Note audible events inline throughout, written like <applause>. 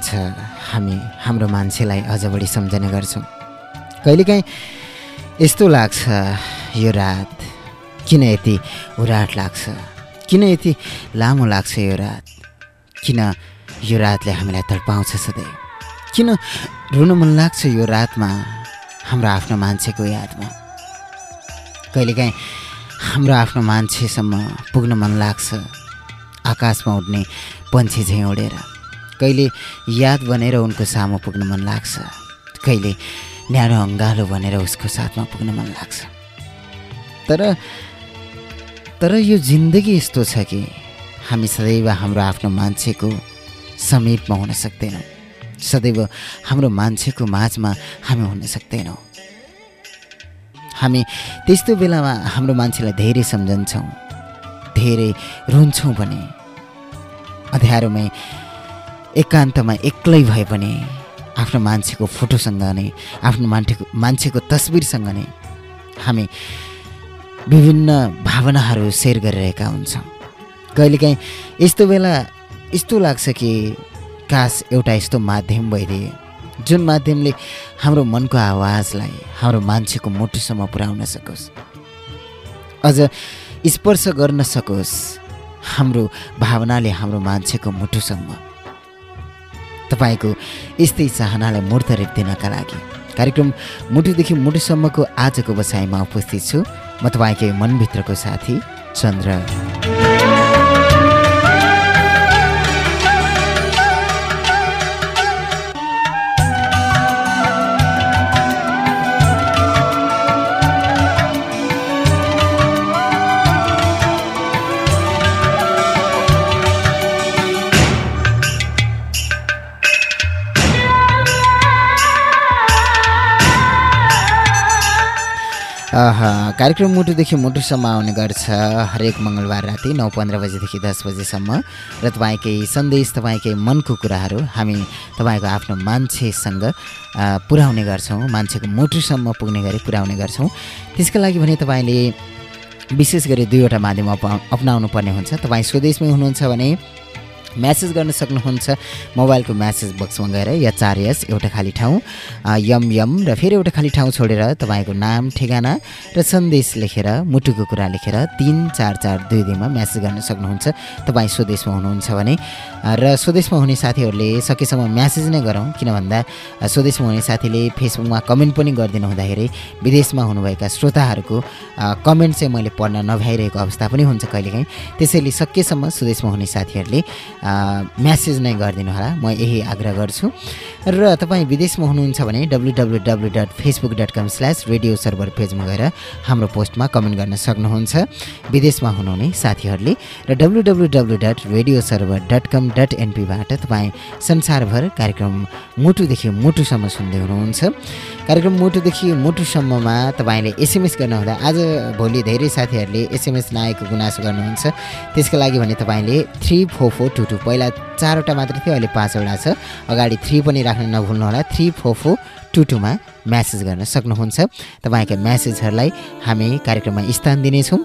जान्छ हामी हाम्रो मान्छेलाई अझ बढी सम्झने गर्छौँ। कहिलेकाहीँ यस्तो लाग्छ यो रात। किन यति उराट लाग्छ? किन यति लामो लाग्छ यो रात? किन यो रातले हामीलाई तडपाउँछ सधैँ? किन रुन मन लाग्छ यो रातमा हाम्रो आफ्नो मान्छेको यादमा? कहिलेकाहीँ हाम्रो आफ्नो मान्छेसम्म पुग्न मन लाग्छ आकाशमा उड्ने पन्छी झैँ उडेर। कहिले याद बनेर उनको सामु पुग्न मन लाग्छ कहिले न्यानो अङ्गालो भनेर उसको साथमा पुग्न मन लाग्छ। तर तर यो जिन्दगी यस्तो छ कि हामी सदैव हाम्रो आफ्नो मान्छेको समीपमा हुन सक्दैनौँ। सदैव हाम्रो मान्छेको माझमा हामी हुन सक्दैनौँ। हामी त्यस्तो बेलामा हाम्रो मान्छेलाई धेरै सम्झन्छौँ धेरै रुन्छौँ भने अँध्यारोमै एकान्तमा एक्लै भए पनि आफ्नो मान्छेको फोटोसँग नै आफ्नो मान्छेको मान्छेको तस्बिरसँग नै हामी विभिन्न भावनाहरू सेयर गरिरहेका हुन्छौँ। कहिलेकाहीँ यस्तो बेला यस्तो लाग्छ कि कास एउटा यस्तो माध्यम भइदिए जुन माध्यमले हाम्रो मनको आवाजलाई हाम्रो मान्छेको मुटुसम्म पुर्याउन सकोस्। अझ स्पर्श गर्न सकोस् हाम्रो भावनाले हाम्रो मान्छेको मुटुसम्म तपाईँको यस्तै चाहनालाई मूर्त रूप दिनका लागि। कार्यक्रम मुटुदेखि मुटुसम्मको आजको बसाइमा उपस्थित छु। म तपाईँकै मनभित्रको साथी चन्द्र। कार्यक्रम मुटुदेखि मुटुसम्म आउने गर्छ हरेक मङ्गलबार राति नौ पन्ध्र बजीदेखि दस बजीसम्म र तपाईँकै सन्देश तपाईँकै मनको कुराहरू हामी तपाईँको आफ्नो मान्छेसँग पुर्याउने गर्छौँ मान्छेको मुटुसम्म पुग्ने गरी पुर्याउने गर्छौँ। त्यसको लागि भने तपाईँले विशेष गरी दुईवटा माध्यम अपा अप्नाउनु पर्ने हुन्छ। तपाईँ स्वदेशमै हुनुहुन्छ भने म्यासेज गर्न सक्नुहुन्छ। मोबाइलको म्यासेज बक्समा गएर या चार यस एउटा खाली ठाउँ यम यम र फेरि एउटा खाली ठाउँ छोडेर तपाईँको नाम ठेगाना र सन्देश लेखेर मुटुको कुरा लेखेर तिन चार चार दुई दिनमा म्यासेज गर्न सक्नुहुन्छ। तपाईँ स्वदेशमा हुनुहुन्छ भने र स्वदेशमा हुने साथीहरूले सकेसम्म म्यासेज नै गरौँ। किन भन्दा स्वदेशमा हुने साथीले फेसबुकमा कमेन्ट पनि गरिदिनु हुँदाखेरि विदेशमा हुनुभएका श्रोताहरूको कमेन्ट चाहिँ मैले पढ्न नभ्याइरहेको अवस्था पनि हुन्छ कहिलेकाहीँ। त्यसैले सकेसम्म स्वदेशमा हुने साथीहरूले म्यासेज नै गरिदिनु होला। म यही आग्रह गर्छु। र तपाईँ विदेशमा हुनुहुन्छ भने W W W dot Facebook dot com slash radio server पेजमा गएर हाम्रो पोस्टमा कमेन्ट गर्न सक्नुहुन्छ। विदेशमा हुनुहुने साथीहरूले र W W W dot radio server dot com dot एनपीबाट तपाईँ संसारभर कार्यक्रम मुटुदेखि मुटुसम्म सुन्दै हुनुहुन्छ। कार्यक्रम मुटुदेखि मुटुसम्ममा तपाईँले एसएमएस गर्नुहुँदा आज भोलि धेरै साथीहरूले एसएमएस नआएको गुनासो गर्नुहुन्छ। त्यसको लागि भने तपाईँले three four four two two पहिला चारवटा मात्र थियो अहिले पाँचवटा छ। अगाडि थ्री पनि राख्न नभुल्नुहोला थ्री फोर फोर टू टूमा म्यासेज गर्न सक्नुहुन्छ। तपाईँका म्यासेजहरूलाई हामी कार्यक्रममा स्थान दिनेछौँ।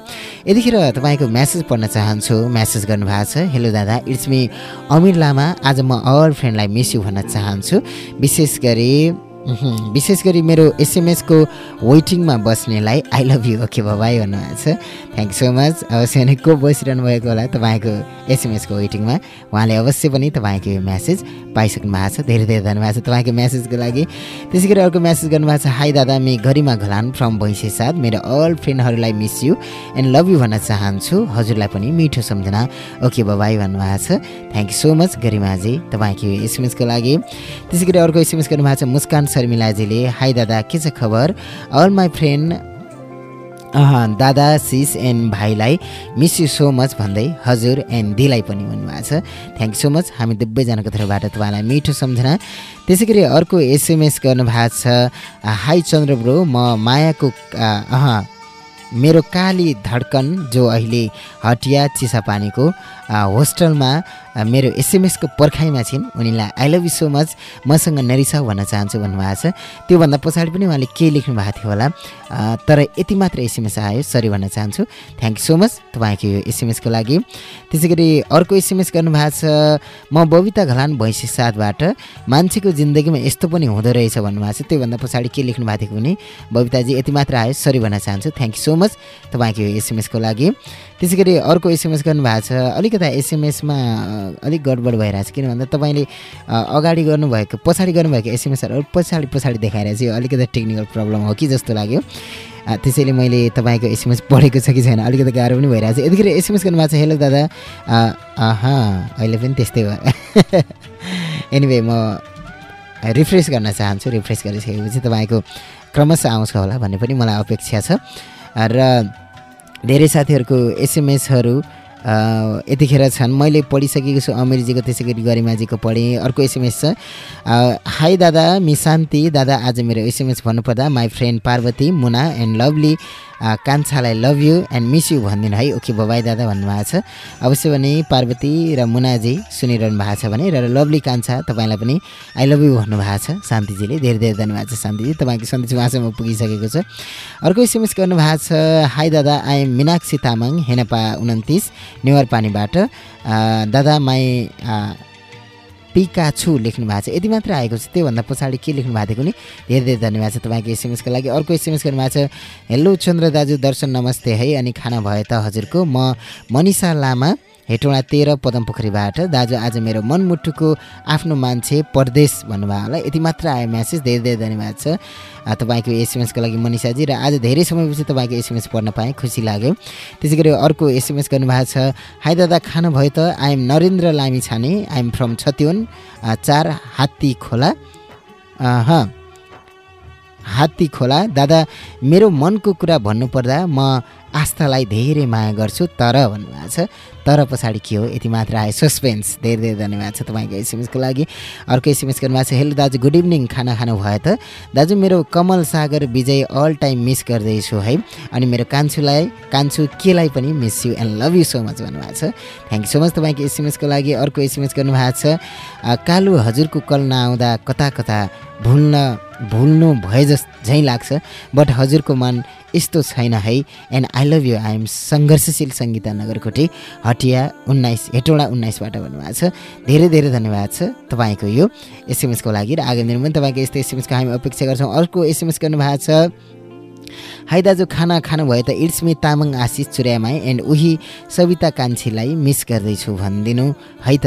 यतिखेर तपाईँको म्यासेज पढ्न चाहन्छु म्यासेज गर्नुभएको छ। हेलो दादा इट्स मी अमिर लामा। आज म अल फ्रेन्डलाई मिस यु भन्न चाहन्छु। विशेष गरी विशेष गरी मेरो एसएमएसको वेटिङमा बस्नेलाई I love you okay bye bye भन्नुभएको छ थ्याङ्क सो मच अवश्य नै को बसिरहनु भएको होला तपाईँको एसएमएसको वेटिङमा? उहाँले अवश्य पनि तपाईँको यो म्यासेज पाइसक्नु भएको छ। धेरै धेरै धन्यवाद छ तपाईँको म्यासेजको लागि। त्यसै गरी अर्को म्यासेज गर्नुभएको छ। हाई दादा मे गरिमा घलान फ्रम भैँसे साथ। मेरो all फ्रेन्डहरूलाई miss you and love you भन्न चाहन्छु। हजुरलाई पनि मिठो सम्झना। ओके बाबाई भन्नुभएको छ। थ्याङ्क यू सो मच गरिमाजी तपाईँको एसएमएसको लागि। त्यसै गरी अर्को एसएमएस गर्नुभएको छ। मुस्कान शर्मिलाजीले हाई दादा के छ खबर? अल माई फ्रेन्ड दादा सिस एन्ड भाइलाई मिस यु सो मच भन्दै हजुर एन्ड दिलाई पनि भन्नुभएको छ। थ्याङ्क यू सो मच हामी दुवैजनाको तर्फबाट तपाईँलाई मिठो सम्झना। त्यसै गरी अर्को एसएमएस गर्नुभएको छ हाई चन्द्र ब्रो म मायाको अह मेरो काली धड्कन जो अहिले हटिया चिसापानीको होस्टलमा मेरो एसएमएसको पर्खाइमा छिन्। उनीलाई I love you so much मसँग नरिसाउ भन्न चाहन्छु भन्नुभएको छ। त्योभन्दा पछाडि पनि उहाँले के लेख्नु भएको थियो होला। तर यति मात्र एसएमएस आयो सरी भन्न चाहन्छु। थ्याङ्क यू सो मच तपाईँको यो एसएमएसको लागि। त्यसै गरी अर्को एसएमएस गर्नुभएको छ म बबिता घलान भैँसी साथबाट। मान्छेको जिन्दगीमा यस्तो पनि हुँदो रहेछ भन्नुभएको छ। त्योभन्दा पछाडि के लेख्नु भएको थियो भने बबिताजी यति मात्र आयो सरी भन्न चाहन्छु। थ्याङ्क यू सो मच तपाईँको यो एसएमएसको लागि। त्यसै गरी अर्को एसएमएस गर्नुभएको छ। अलिकता एसएमएसमा अलिक गडबड भइरहेको छ किन भन्दा तपाईँले अगाडि गर्नुभएको पछाडि गर्नुभएको एसएमएसहरू पछाडि पछाडि देखाएर चाहिँ अलिकति टेक्निकल प्रब्लम हो कि जस्तो लाग्यो। त्यसैले मैले तपाईँको एसएमएस पढेको छ कि छैन अलिकति गाह्रो पनि भइरहेको छ यतिखेर एसएमएस गर्नुभएको छ हेलो दादा। अह अहिले पनि त्यस्तै भयो एनिवे <laughs> म रिफ्रेस गर्न चाहन्छु रिफ्रेस गरिसकेपछि तपाईँको क्रमशः आउँछ होला भन्ने पनि मलाई अपेक्षा छ। र धेरै साथीहरूको एसएमएसहरू यतिखेर छन्। मैले पढिसकेको छु अमिरजीको त्यसै गरी गरिमाजीको पढेँ। अर्को एसएमएस छ। हाई दादा मिशान्ति दादा आज मेरो एसएमएस भन्नुपर्दा my friend Parvati Muna and lovely कान्छालाई love you and miss you भनिदिनु है? ओके बबाई दादा भन्नुभएको छ। अवश्य भने पार्वती र मुनाजी सुनिरहनु भएको छ भने र लभली कान्छा तपाईँलाई पनि आई लभ यु भन्नुभएको छ शान्तिजीले। धेरै धेरै धन्यवाद छ शान्तिजी। तपाईँको सन्देश उहाँसम्म पुगिसकेको छ। अर्को एसएमएस गर्नुभएको छ हाई दादा आई एम मिनाक्षी तामाङ हेनपा उन्तिस नेवार पानीबाट दादा माई पिकाछु लेख्नु भएको छ। यति मात्र आएको छ। त्योभन्दा पछाडि के लेख्नु भएको थियो नि धेरै धेरै धन्यवाद छ तपाईँको एसएमएसको लागि। अर्को एसएमएस गर्नुभएको छ हेलो चन्द्र दाजु दर्शन नमस्ते है। अनि खाना भयो त हजुरको म मनिषा लामा। हेटौँडा तेह्र पदमपोखरीबाट दाजु आज मेरो मनमुटुको आफ्नो मान्छे परदेश भन्नुभयो होला। यति मात्र आयो म्यासेज धेरै धेरै धन्यवाद छ। तपाईँको एसएमएसको लागि मनिषाजी र आज धेरै समयपछि तपाईँको एसएमएस पढ्न पाएँ खुसी लाग्यो। त्यसै गरी अर्को एसएमएस गर्नुभएको छ हाई दादा खानु भयो त? आइएम नरेन्द्र लामी छाने आइएम फ्रम छत्योन चार हात्ती खोला। हात्ती खोला। दादा मेरो मनको कुरा भन्नुपर्दा म आस्थालाई धेरै माया गर्छु तर भन्नुभएको छ। तर पछाडि के हो? यति मात्र आयो। सस्पेन्स धेरै धेरै धन्यवाद छ तपाईँको एसएमएसको लागि। अर्को एसएमएस गर्नुभएको छ हेलो दाजु गुड इभिनिङ खाना खानु भयो त? दाजु मेरो Kamal Sagar Vijay all time miss गर्दैछु है। अनि मेरो कान्छुलाई कान्छु केलाई पनि miss you and love you so much भन्नुभएको छ। थ्याङ्क यू सो मच तपाईँको एसएमएसको लागि। अर्को एसएमएस गर्नुभएको छ कालु हजुरको कल नआउँदा कता कता भुल्न भुल्नु भए जस झैँ लाग्छ। बट हजुरको मन यस्तो छैन है। And I love you I am सङ्घर्षशील Sangita Nagarkoti. Hatiya उन्नाइस हेटौँडा उन्नाइसबाट भन्नुभएको छ। धेरै धेरै धन्यवाद छ तपाईँको यो एसएमएसको लागि र आगामी दिनमा पनि तपाईँको यस्तो एसएमएसको हामी अपेक्षा गर्छौँ। अर्को एसएमएस गर्नुभएको छ हाई दाजु खाना खानुभयो त it's me Tamang Ashish Churiyamai and उही सविता कान्छीलाई मिस गर्दैछु भनिदिनु। है त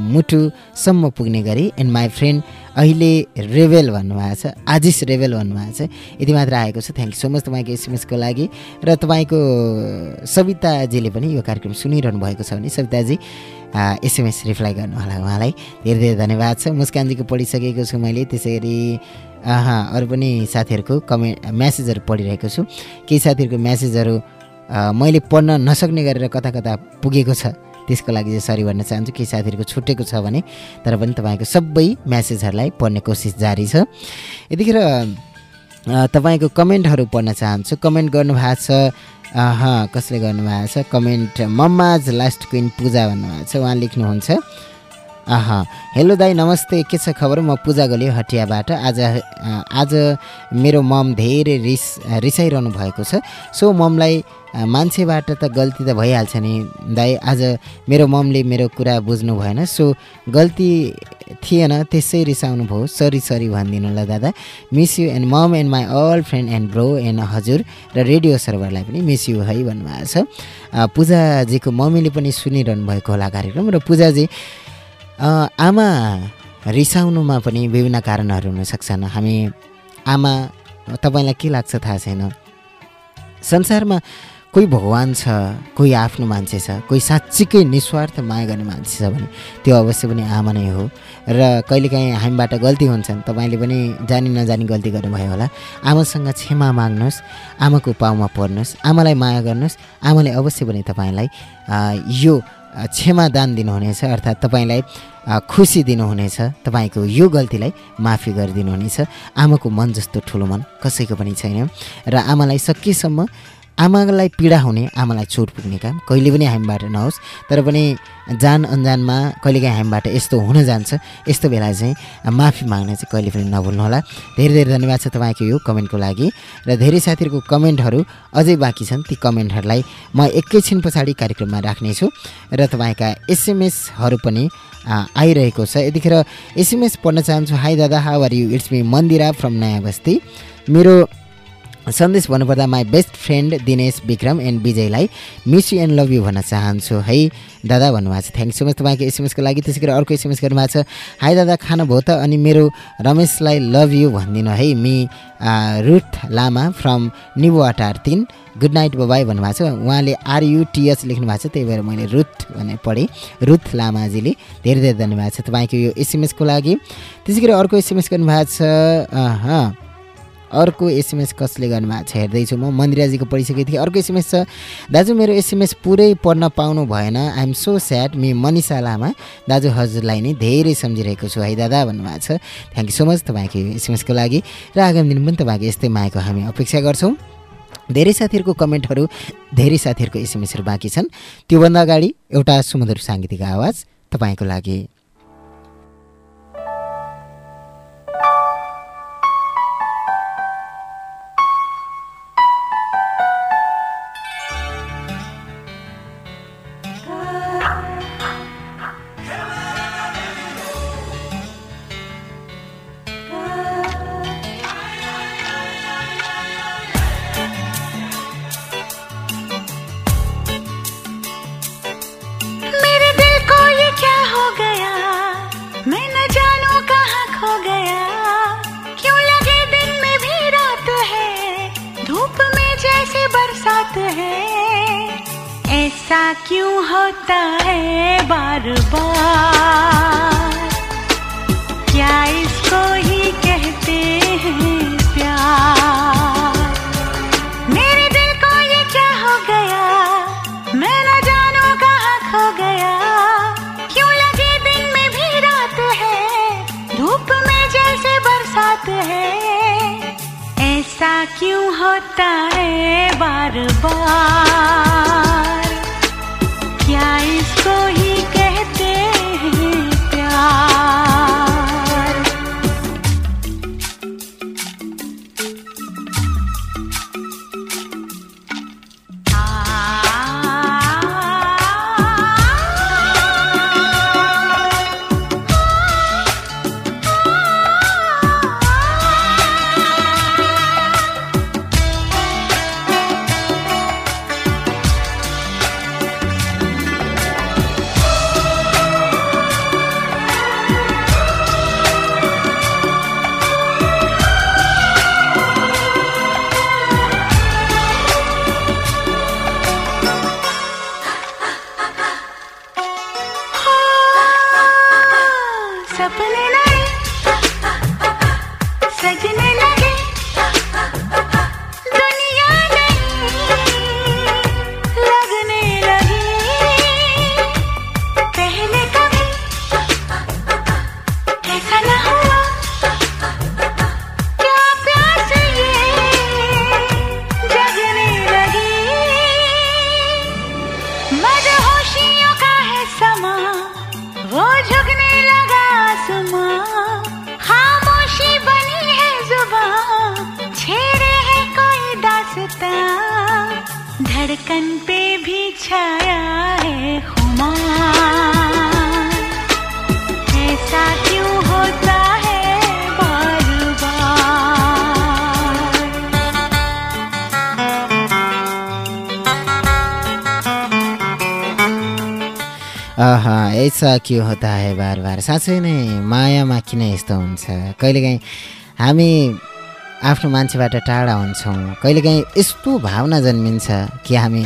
मुटुसम्म पुग्ने गरी एन्ड माई फ्रेन्ड अहिले रेबेल भन्नुभएको छ आजिस रेबेल भन्नुभएको छ। यति मात्र आएको छ। थ्याङ्क यू सो मच तपाईँको एसएमएसको लागि। र तपाईँको सविताजीले पनि यो कार्यक्रम सुनिरहनु भएको छ भने सविताजी एसएमएस रिप्लाई गर्नु होला उहाँलाई। धेरै धेरै धन्यवाद छ। मुस्कानजीको पढिसकेको छु मैले। त्यसै गरी अरू पनि साथीहरूको कमेन्ट म्यासेजहरू पढिरहेको छु। केही साथीहरूको म्यासेजहरू मैले पढ्न नसक्ने गरेर कता कता पुगेको छ त्यसको लागि चाहिँ सरी भन्न चाहन्छु। केही साथीहरूको छुटेको छ भने तर पनि तपाईँको सबै म्यासेजहरूलाई पढ्ने कोसिस जारी छ। यतिखेर तपाईँको कमेन्टहरू पढ्न चाहन्छु। कमेन्ट गर्नुभएको छ कसले गर्नुभएको छ? Comment mamma's last queen Puja भन्नुभएको छ उहाँ लेख्नुहुन्छ। आहा हेलो दाई नमस्ते। के छ खबर? म पूजा गल्यो हटियाबाट। आज आज मेरो मम धेरै रिस रिसाइरहनु भएको छ। सो ममलाई मान्छेबाट त गल्ती त भइहाल्छ नि। दाई आज मेरो ममले मेरो कुरा बुझ्नु भएन। सो गल्ती थिएन त्यसै रिसाउनु भयो। सरी सरी भनिदिनु ल दादा। Miss you and mom and my all friend and bro and हजुर र रेडियो सर्भरलाई पनि मिस यु है भन्नुभएको छ। पूजाजीको मम्मीले पनि सुनिरहनु भएको होला कार्यक्रम र पूजाजी आमा रिसाउनुमा पनि विभिन्न कारणहरू हुनसक्छन्। हामी आमा तपाईँलाई के लाग्छ थाहा छैन? संसारमा कोही भगवान् छ कोही आफ्नो मान्छे छ कोही साँच्चीकै निस्वार्थ माया गर्ने मान्छे छ भने त्यो अवश्य पनि आमा नै हो। र कहिलेकाहीँ हामीबाट गल्ती हुन्छन् तपाईँले पनि जानी नजानी गल्ती गर्नुभयो होला। आमासँग क्षमा माग्नुहोस् आमाको पाउमा पर्नुहोस् आमालाई माया गर्नुहोस् आमाले अवश्य पनि तपाईँलाई यो क्षमादान दिनुहुनेछ अर्थात् तपाईँलाई खुसी दिनुहुनेछ तपाईँको यो गल्तीलाई माफी गरिदिनुहुनेछ। आमाको मन जस्तो ठुलो मन कसैको पनि छैन। र आमालाई सकेसम्म आमालाई पीडा हुने आमालाई चोट पुग्ने काम कहिले पनि हामीबाट नहोस्। तर पनि जान अन्जानमा कहिलेकाहीँ हामीबाट यस्तो हुन जान्छ। यस्तो बेला चाहिँ माफी माग्न चाहिँ कहिले पनि नभुल्नुहोला। धेरै धेरै धन्यवाद छ तपाईँको यो कमेन्टको लागि र धेरै साथीहरूको कमेन्टहरू अझै बाँकी छन्। ती कमेन्टहरूलाई म एकैछिन पछाडि कार्यक्रममा राख्नेछु र तपाईँका एसएमएसहरू पनि आइरहेको छ। यतिखेर एसएमएस पढ्न चाहन्छु। हाई दादा how are you it's me Mandira from Naya Basti मेरो सन्देश भन्नुपर्दा my best friend Dinesh Bikram and विजयलाई miss you and love you भन्न चाहन्छु। है दादा भन्नुभएको छ। थ्याङ्क सो मच तपाईँको एसएमएसको लागि। त्यसै गरी अर्को एसएमएस गर्नुभएको छ। हाई दादा खानुभयो त? अनि मेरो रमेशलाई लभ यु भनिदिनु। Hi me Ruth Lama from Nibuwatar तिन गुड नाइट बाई भन्नुभएको छ। उहाँले आरयुटिएच लेख्नु भएको छ। त्यही भएर मैले रुथ भने पढेँ। रुथ लामाजीले धेरै धेरै धन्यवाद छ तपाईँको यो एसएमएसको लागि। त्यसै गरी अर्को एसएमएस गर्नुभएको छ। अर्को एसएमएस कसले गर्नुभएको छ हेर्दैछु म। मन्दिराजीको पढिसकेको थिएँ। अर्को एसएमएस छ। दाजु मेरो एसएमएस पुरै पढ्न पाउनु भएन। I'm so sad me Manisha Lama. दाजु हजुरलाई नै धेरै सम्झिरहेको छु। है दादा भन्नुभएको छ। थ्याङ्क यू सो मच तपाईँको एसएमएसको लागि। र आगामी दिन पनि तपाईँको यस्तै मायाको हामी अपेक्षा गर्छौँ। धेरै साथीहरूको कमेन्टहरू धेरै साथीहरूको एसएमएसहरू बाँकी छन्। त्योभन्दा अगाडि एउटा सुमधुर साङ्गीतिक आवाज तपाईँको लागि। ऐसा के होता है बार बार? साँच्चै नै मायामा किन यस्तो हुन्छ? कहिलेकाहीँ हामी आफ्नो मान्छेबाट टाढा हुन्छौँ। कहिलेकाहीँ यस्तो भावना जन्मिन्छ कि हामी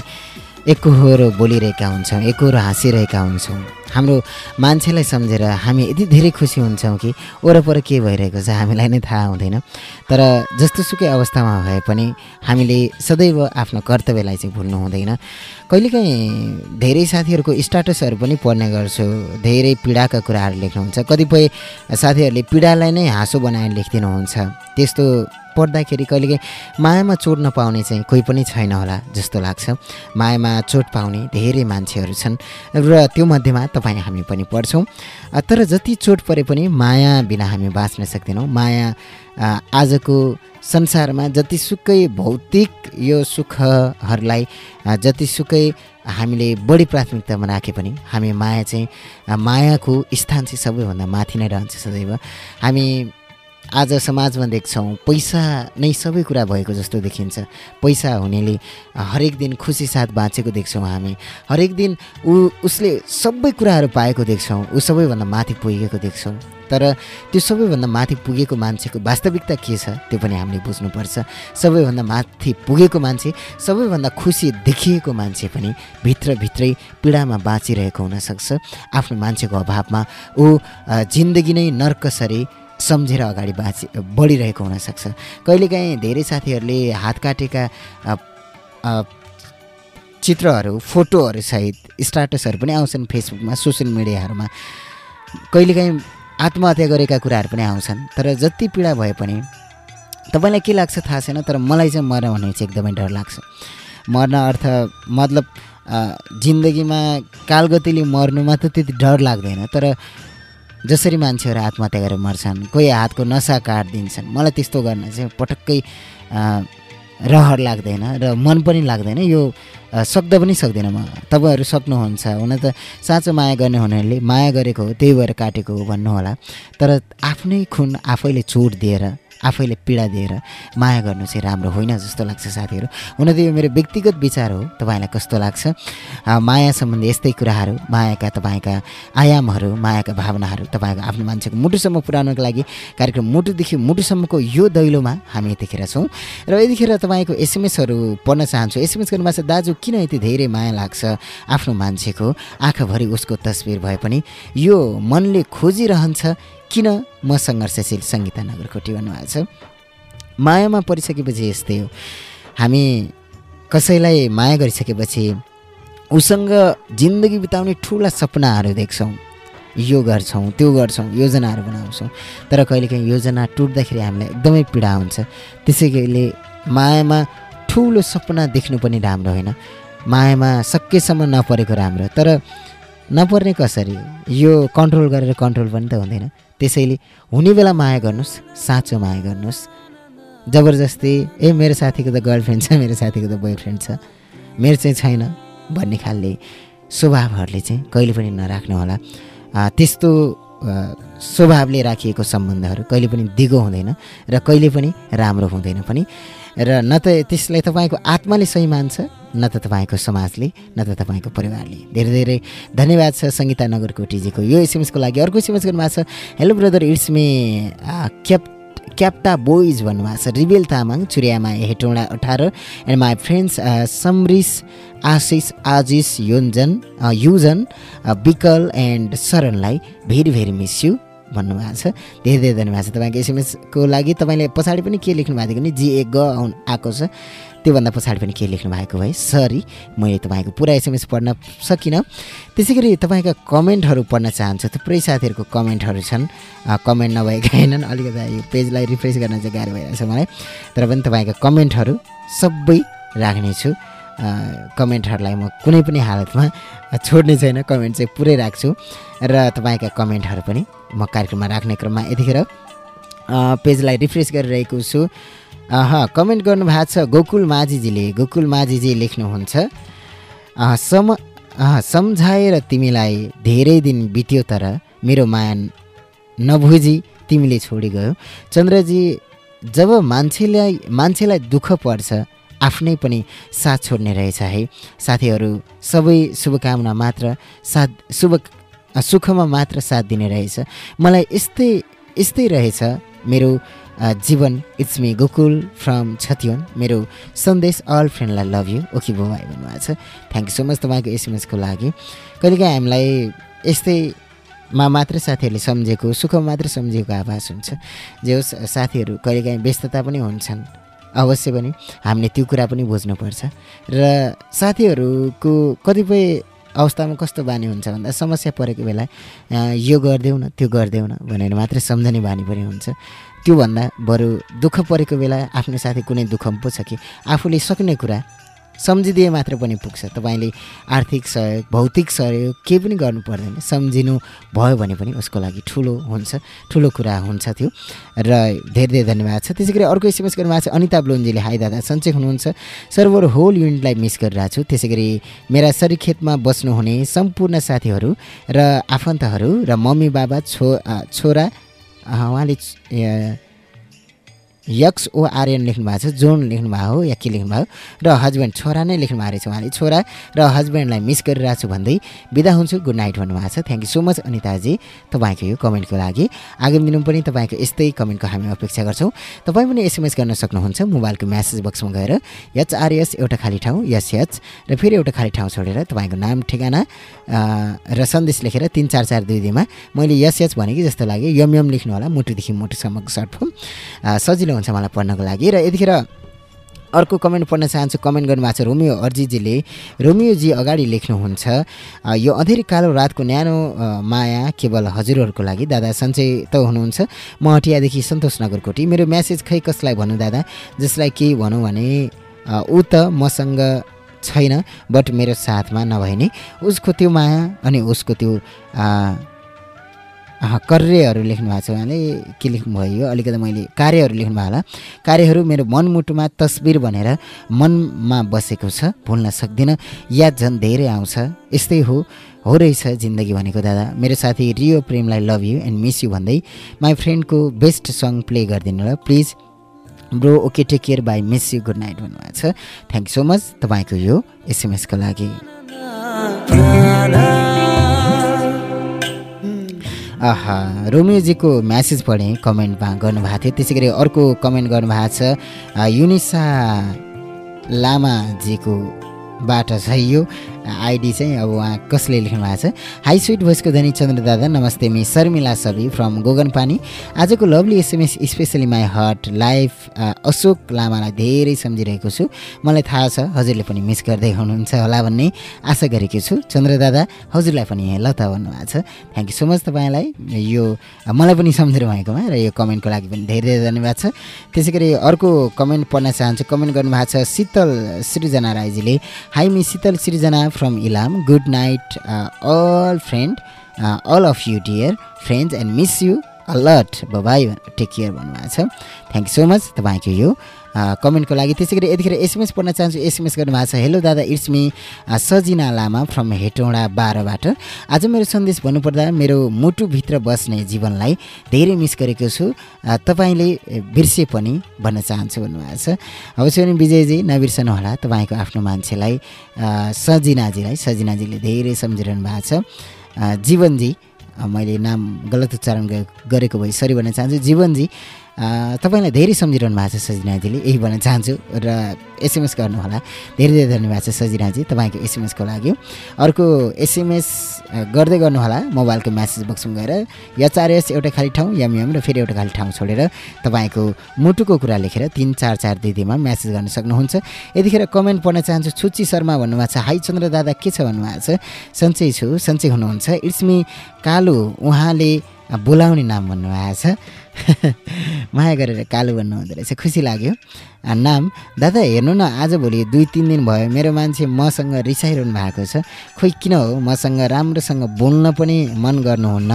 एकहोरो बोलिरहेका हुन्छौँ एकहोरो हाँसिरहेका हुन्छौँ। हाम्रो मान्छेलाई सम्झेर हामी यति धेरै खुसी हुन्छौँ कि वरपर के भइरहेको छ हामीलाई नै थाहा हुँदैन। तर जस्तोसुकै अवस्थामा भए पनि हामीले सदैव आफ्नो कर्तव्यलाई चाहिँ भुल्नु हुँदैन। कहिलेकाहीँ धेरै साथीहरूको स्टाटसहरू पनि पढ्ने गर्छु। धेरै पीडाका कुराहरू लेख्नुहुन्छ। कतिपय साथीहरूले पीडालाई नै हाँसो बनाएर लेखिदिनुहुन्छ। त्यस्तो पढ्दाखेरि कहिलेकाहीँ मायामा चोट नपाउने चाहिँ कोही पनि छैन होला जस्तो लाग्छ। मायामा चोट पाउने धेरै मान्छेहरू छन् र त्यो मध्येमा तपाईँ हामी पनि पढ्छौँ। तर जति चोट परे पनि माया बिना हामी बाँच्न सक्दैनौँ। माया आजको संसारमा जतिसुकै भौतिक यो सुखहरूलाई जतिसुकै हामीले बढी प्राथमिकतामा राखे पनि हामी माया चाहिँ मायाको स्थान चाहिँ सबैभन्दा माथि नै रहन्छ सदैव। हामी आज समाजमा देख्छौँ पैसा नै सबै कुरा भएको जस्तो देखिन्छ। पैसा हुनेले हरेक दिन खुसी साथ बाँचेको देख्छौँ हामी। हरेक दिन ऊ उसले सबै कुराहरू पाएको देख्छौँ ऊ सबैभन्दा माथि पुगेको देख्छौँ। तर त्यो सबैभन्दा माथि पुगेको मान्छेको वास्तविकता के छ त्यो पनि हामीले बुझ्नुपर्छ। सबैभन्दा माथि पुगेको मान्छे सबैभन्दा खुसी देखिएको मान्छे पनि भित्रभित्रै पीडामा बाँचिरहेको हुनसक्छ। आफ्नो मान्छेको अभावमा ऊ जिन्दगी नै नर्कसरी सम्झेर अगाडि बाँचि बढिरहेको हुनसक्छ। कहिलेकाहीँ धेरै साथीहरूले हात काटेका चित्रहरू फोटोहरूसहित स्टाटसहरू पनि आउँछन् फेसबुकमा सोसियल मिडियाहरूमा। कहिलेकाहीँ आत्महत्या गरेका कुराहरू पनि आउँछन्। तर जति पीडा भए पनि तपाईँलाई के लाग्छ थाहा छैन तर मलाई चाहिँ मर्न भने चाहिँ एकदमै डर लाग्छ। मर्न अर्थ मतलब जिन्दगीमा कालगतिले मर्नुमा त त्यति डर लाग्दैन तर जसरी मान्छेहरू आत्महत्या गरेर मर्छन् कोही हातको नसा काटिदिन्छन्। मलाई त्यस्तो गर्न चाहिँ पटक्कै रहर लाग्दैन र मन पनि लाग्दैन। यो सक्दा पनि सक्दैन म। तपाईँहरू सक्नुहुन्छ। हुन त साँचो माया गर्ने हुनेले माया गरेको हो त्यही भएर काटेको हो भन्नु होला तर आफ्नै खुन आफैले चोट दिएर आफैले पीडा दिएर माया गर्नु चाहिँ राम्रो होइन जस्तो लाग्छ साथीहरू। हुन त यो मेरो व्यक्तिगत विचार हो तपाईँलाई कस्तो लाग्छ? माया सम्बन्धी यस्तै कुराहरू मायाका तपाईँका आयामहरू मायाका भावनाहरू तपाईँको आफ्नो मान्छेको मुटुसम्म पुर्याउनको लागि कार्यक्रम मुटुदेखि मुटुसम्मको यो दैलोमा हामी यतिखेर छौँ। र यतिखेर तपाईँको एसएमएसहरू पढ्न चाहन्छु। एसएमएस गर्नुमा चाहिँ दाजु किन यति धेरै माया लाग्छ आफ्नो मान्छेको? आँखाभरि उसको तस्बिर भए पनि यो मनले खोजिरहन्छ किन म सङ्घर्षशील सङ्गीता नगरकोटी भन्नुभएको छ? मायामा परिसकेपछि यस्तै हो। हामी कसैलाई माया गरिसकेपछि उसँग जिन्दगी बिताउने ठुला सपनाहरू देख्छौँ। यो गर्छौँ त्यो गर्छौँ योजनाहरू बनाउँछौँ। तर कहिलेकाहीँ योजना टुट्दाखेरि हामीलाई एकदमै पीडा हुन्छ। त्यसैले मायामा ठुलो सपना देख्नु पनि राम्रो होइन। मायामा सकेसम्म नपरेको राम्रो। तर नपर्ने कसरी? यो कन्ट्रोल गरेर कन्ट्रोल पनि त हुँदैन। त्यसैले हुने बेला माया गर्नुहोस् साँचो माया गर्नुहोस्। जबरजस्ती ए मेरो साथीको त गर्लफ्रेन्ड छ मेरो साथीको त बोयफ्रेन्ड छ। मेरो चाहिँ छैन भन्ने खालले स्वभावहरूले चाहिँ कहिले पनि नराख्नु होला। त्यस्तो स्वभावले राखिएको सम्बन्धहरू कहिले पनि दिगो हुँदैन र कहिले पनि राम्रो हुँदैन पनि। र न त त्यसलाई तपाईँको आत्माले सही मान्छ न त तपाईँको समाजले न त तपाईँको परिवारले। धेरै धेरै धन्यवाद छ सङ्गीता नगरकोटीजीको यो एसएमएसको लागि। अर्को एसएमएस गर्नुभएको छ हेलो ब्रदर इट्स मे क्याप क्याप्टा बोइज भन्नुभएको छ। रिबेल तामाङ चुरियामा हेटौँडा अठार। एन्ड माई फ्रेन्ड्स समरिस आशिष आजिस योन्जन युजन विकल एन्ड शरणलाई भेरी भेरी मिस यु। भन्नुभएको छ। धेरै धेरै धन्यवाद छ तपाईँको एसएमएसको लागि। तपाईँले पछाडि पनि के लेख्नु भएको थियो भने जी ए ग आएको छ। त्योभन्दा पछाडि पनि के लेख्नु भएको भए सरी मैले तपाईँको पुरा एसएमएस पढ्न सकिनँ। त्यसै गरी तपाईँका कमेन्टहरू पढ्न चाहन्छु। थुप्रै साथीहरूको कमेन्टहरू छन्। कमेन्ट नभएका होइनन्। अलिकति यो पेजलाई रिफ्रेस गर्न चाहिँ गाह्रो भइरहेको छ मलाई। तर पनि तपाईँका कमेन्टहरू सबै राख्नेछु। कमेन्टहरूलाई म कुनै पनि हालतमा छोड्ने छैन। कमेन्ट चाहिँ पुरै राख्छु। र तपाईँका कमेन्टहरू पनि म कार्यक्रममा राख्ने क्रममा यतिखेर पेजलाई रिफ्रेस गरिरहेको छु। कमेन्ट गर्नुभएको छ गोकुल माझीजीले गोकुल माझीजी लेख्नुहुन्छ। सम सम्झाएर तिमीलाई धेरै दिन बित्यो तर मेरो माया नबुझी तिमीले छोडी गयो चन्द्रजी जब मान्छेलाई मान्छेलाई दुःख पर्छ आफ्नै पनि साथ छोड्ने रहेछ है। साथीहरू सबै शुभकामना मात्र साथ शुभ सुखमा मात्र साथ दिने रहेछ। मलाई यस्तै यस्तै रहेछ मेरो जीवन। It's me Gokul from Chhatiwan मेरो सन्देश अल फ्रेन्डलाई लभ यु ओके भाइ भन्नुभएको छ। थ्याङ्क यू सो मच तपाईँको एसएमएसको लागि। कहिलेकाहीँ हामीलाई यस्तैमा मात्र साथीहरूले सम्झेको सुख मात्र सम्झेको आभास हुन्छ। जे होस् साथीहरू कहिलेकाहीँ व्यस्तता पनि हुन्छन्। अवश्य पनि हामीले त्यो कुरा पनि बुझ्नुपर्छ। र साथीहरूको कतिपय अवस्थामा कस्तो बानी हुन्छ भन्दा समस्या परेको बेला यो गरिदेऊ न त्यो गरिदेऊ न भनेर मात्रै सम्झने बानी पनि हुन्छ। त्योभन्दा बरु दुःख परेको बेला आफ्नो साथी कुनै दुःख पो छ कि? आफूले सक्ने कुरा सम्झिदिए मात्र पनि पुग्छ। तपाईँले आर्थिक सहयोग भौतिक सहयोग केही पनि गर्नु पर्दैन। सम्झिनु भयो भने पनि उसको लागि ठुलो हुन्छ ठुलो कुरा हुन्छ त्यो। र धेरै धेरै धन्यवाद छ। त्यसै गरी अर्को एसएमएस गर्नुभएको छ अनिता ब्लोन्जीले हाई दादा सन्चै हुनुहुन्छ। सर्भर होल युनिटलाई मिस गरिरहेको छु। त्यसै गरी मेरा खेतमा बस्नुहुने सम्पूर्ण साथीहरू र आफन्तहरू र मम्मी बाबा छो छोरा उहाँले यक्स ओआरएन लेख्नु भएको छ जोन लेख्नु भएको हो या के लेख्नु भएको र हस्बेन्ड छोरा नै लेख्नु भएको रहेछ उहाँले। छोरा र हस्बेन्डलाई मिस गरिरहेको छु भन्दै बिदा हुन्छु गुड नाइट भन्नुभएको छ। थ्याङ्क यू सो मच अनिताजी तपाईँको यो कमेन्टको लागि। आगामी दिनमा पनि तपाईँको यस्तै कमेन्टको हामी अपेक्षा गर्छौँ। तपाईँ पनि एसएमएस गर्न सक्नुहुन्छ मोबाइलको म्यासेज बक्समा गएर एचआरएस एउटा खाली ठाउँ यस एच र फेरि एउटा खाली ठाउँ छोडेर तपाईँको नाम ठेगाना र सन्देश लेखेर तिन चार चार दुई दिनमा मैले यस एच भने कि जस्तो लाग्यो। यम यम लेख्नु होला मुटुदेखि मुटुसम्मको सर्ट फर्म सजिलो हुन्छ मलाई पढ्नको लागि। र यतिखेर अर्को कमेन्ट पढ्न चाहन्छु कमेन्ट गर्नुभएको छ रोमियो अर्जीजीले। रोमियोजी अगाडि लेख्नुहुन्छ यो अँधेरी कालो रातको न्यानो माया केवल हजुरहरूको लागि। दादा सन्चै त हुनुहुन्छ म हटियादेखि सन्तोष नगरकोटी। मेरो म्यासेज खै कसलाई भनौँ दादा? जसलाई केही भनौँ भने ऊ त मसँग छैन बट मेरो साथमा नभए नि। उसको त्यो माया अनि उसको त्यो कर्यहरू लेख्नु भएको छ उहाँले के लेख्नुभयो? अलिकति मैले कार्यहरू लेख्नु होला। कार्यहरू मेरो मनमुटुमा तस्बिर भनेर मनमा बसेको छ भुल्न सक्दिनँ। याद झन् धेरै आउँछ। यस्तै हो हो रहेछ जिन्दगी भनेको दादा। मेरो साथी Rio प्रेमलाई love you and miss you भन्दै माई फ्रेन्डको बेस्ट सङ प्ले गरिदिनु ल please bro okay take care bye miss you good night भन्नुभएको छ। थ्याङ्क यू सो मच तपाईँको यो एसएमएसको लागि। आहा रोमियोजीको म्यासेज पढेँ कमेन्टमा गर्नुभएको थियो। त्यसै गरी अर्को कमेन्ट गर्नुभएको छ युनिसा लामाजीको बाट छ यो। आइडी चाहिँ अब उहाँ कसले लेख्नु भएको छ? हाई स्विट भोइसको धनी चन्द्र दादा नमस्ते मि शर्मिला सबी फ्रम गोगन पानी आजको lovely SMS specially my heart life Ashok लामालाई धेरै सम्झिरहेको छु। मलाई थाहा छ हजुरले पनि मिस गर्दै हुनुहुन्छ होला भन्ने आशा गरेको छु। चन्द्र दादा हजुरलाई पनि ल त भन्नुभएको छ। थ्याङ्क यू सो मच तपाईँलाई। यो मलाई पनि सम्झिनु भएकोमा र यो कमेन्टको लागि पनि धेरै धेरै धन्यवाद छ। त्यसै गरी अर्को कमेन्ट पढ्न चाहन्छु। कमेन्ट गर्नुभएको छ Shital Srijana राईजीले। Hi me Shital Srijana. From Ilam good night all friend all of you dear friends and miss you alert bye take care भन्नुभएको छ थ्याङ्क यू सो मच तपाईँको यो कमेन्टको लागि। त्यसै गरी यतिखेर एसएमएस पढ्न चाहन्छु। एसएमएस गर्नुभएको छ हेलो दादा it's me Sajina Lama from Hetauda बाह्रबाट। आज मेरो सन्देश भन्नुपर्दा मेरो मुटुभित्र बस्ने जीवनलाई धेरै मिस गरेको छु। तपाईँले बिर्से पनि भन्न चाहन्छु भन्नुभएको छ। अवश्य पनि विजयजी नबिर्सनु होला तपाईँको आफ्नो मान्छेलाई सजिनाजीलाई सजिनाजीले धेरै सम्झिरहनु भएको छ। जीवनजी मैले नाम गलत उच्चारण गरेको भए सरी भन्न चाहन्छु। जीवनजी तपाईँलाई धेरै सम्झिरहनु भएको छ सजिनाजीले यही भन्न चाहन्छु र एसएमएस गर्नुहोला। धेरै धेरै धन्यवाद छ सजिनाजी तपाईँको एसएमएसको लागि। अर्को एसएमएस गर्दै गर्नुहोला मोबाइलको म्यासेज बक्समा गएर यचारएस एउटा खाली ठाउँ यम यम र फेरि एउटा खाली ठाउँ छोडेर तपाईँको मुटुको कुरा लेखेर तिन चार चार दुई दिनमा म्यासेज गर्न सक्नुहुन्छ। यतिखेर कमेन्ट पढ्न चाहन्छु छुच्ची शर्मा भन्नुभएको छ हाई चन्द्र दादा के छ भन्नुभएको छ? सन्चै छु सन्चै हुनुहुन्छ। इट्स मी कालु उहाँले बोलाउने नाम भन्नुभएको छ। माया गरेर कालो भन्नुहुँदो रहेछ। खुसी लाग्यो। नाम दादा हेर्नु न आजभोलि दुई तिन दिन भयो। मेरो मान्छे मसँग रिसाइरहनु भएको छ। खोइ किन हो? मसँग राम्रोसँग बोल्न पनि मन गर्नुहुन्न।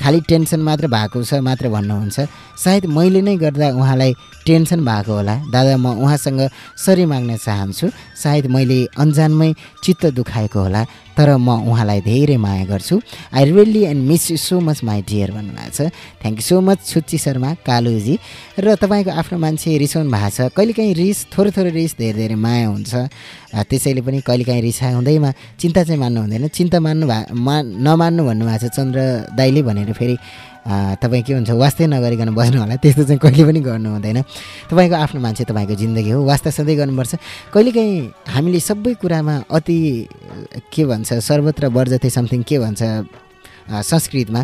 खालि टेन्सन मात्र भएको छ मात्र भन्नुहुन्छ। सायद मैले नै गर्दा उहाँलाई टेन्सन भएको होला। दादा म उहाँसँग सरी माग्न चाहन्छु। सायद मैले अन्जानमै चित्त दुखाएको होला। तर म उहाँलाई धेरै माया गर्छु। I really and miss you so much my dear भन्नुभएको छ। थ्याङ्क यू सो मच छुच्ची शर्मा कालुजी र तपाईँको आफ्नो मान्छे रिसाउनु भएको छ। कहिले कहिलेकाहीँ रिस थोरै थोरै रिस धेरै धेरै माया हुन्छ। त्यसैले पनि कहिलेकाहीँ रिसा हुँदैमा चिन्ता चाहिँ मान्नु हुँदैन। चिन्ता मान्नु भए मा नमान्नु भन्नुभएको छ चन्द्र दाइले भनेर फेरि तपाईँ के हुन्छ वास्तै नगरिकन बस्नु होला। त्यस्तो चाहिँ कहिले पनि गर्नु हुँदैन। तपाईँको आफ्नो मान्छे तपाईँको जिन्दगी हो। वास्ता सधैँ गर्नुपर्छ। कहिलेकाहीँ हामीले सबै कुरामा अति के भन्छ सर्वत्र वर्जते समथिङ के भन्छ संस्कृतमा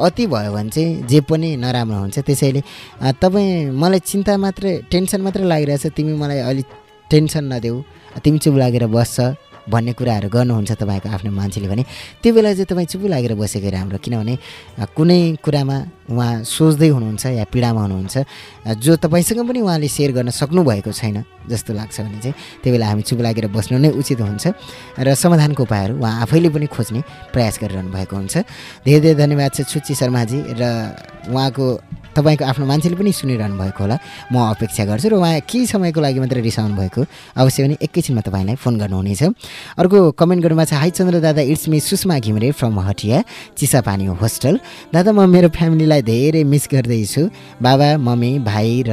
अति भयो भने चाहिँ जे पनि नराम्रो हुन्छ त्यसैले तपाईँ मलाई चिन्ता मात्रै टेन्सन मात्रै लागिरहेछ। तिमी मलाई अलिक टेन्सन नदेऊ। तिमी चुप लागेर बस्छ। भन्ने कुराहरू गर्नुहुन्छ तपाईँको आफ्नो मान्छेले भने त्यो बेला चाहिँ तपाईँ चुप लागेर बसेको राम्रो किनभने कुनै कुरामा उहाँ सोच्दै हुनुहुन्छ या पीडामा हुनुहुन्छ। जो तपाईँसँग पनि उहाँले सेयर गर्न सक्नुभएको छैन जस्तो लाग्छ भने चाहिँ त्यो बेला हामी चुप लागेर बस्नु नै उचित हुन्छ। र समाधानको उपायहरू उहाँ आफैले पनि खोज्ने प्रयास गरिरहनु भएको हुन्छ। धेरै धेरै धन्यवाद छ छुच्ची शर्माजी र उहाँको तपाईँको आफ्नो मान्छेले पनि सुनिरहनु भएको होला। म अपेक्षा गर्छु र उहाँ केही समयको लागि मात्रै रिसाउनु भएको। अवश्य पनि एकैछिनमा तपाईँलाई फोन गर्नुहुनेछ। अर्को कमेन्ट गर्नुभएको छ हाई चन्द्र दादा it's me Sushma Ghimire from Hatiya Chisapani hostel. दादा म मेरो फ्यामिलीलाई धेरै मिस गर्दैछु। बाबा मम्मी भाइ र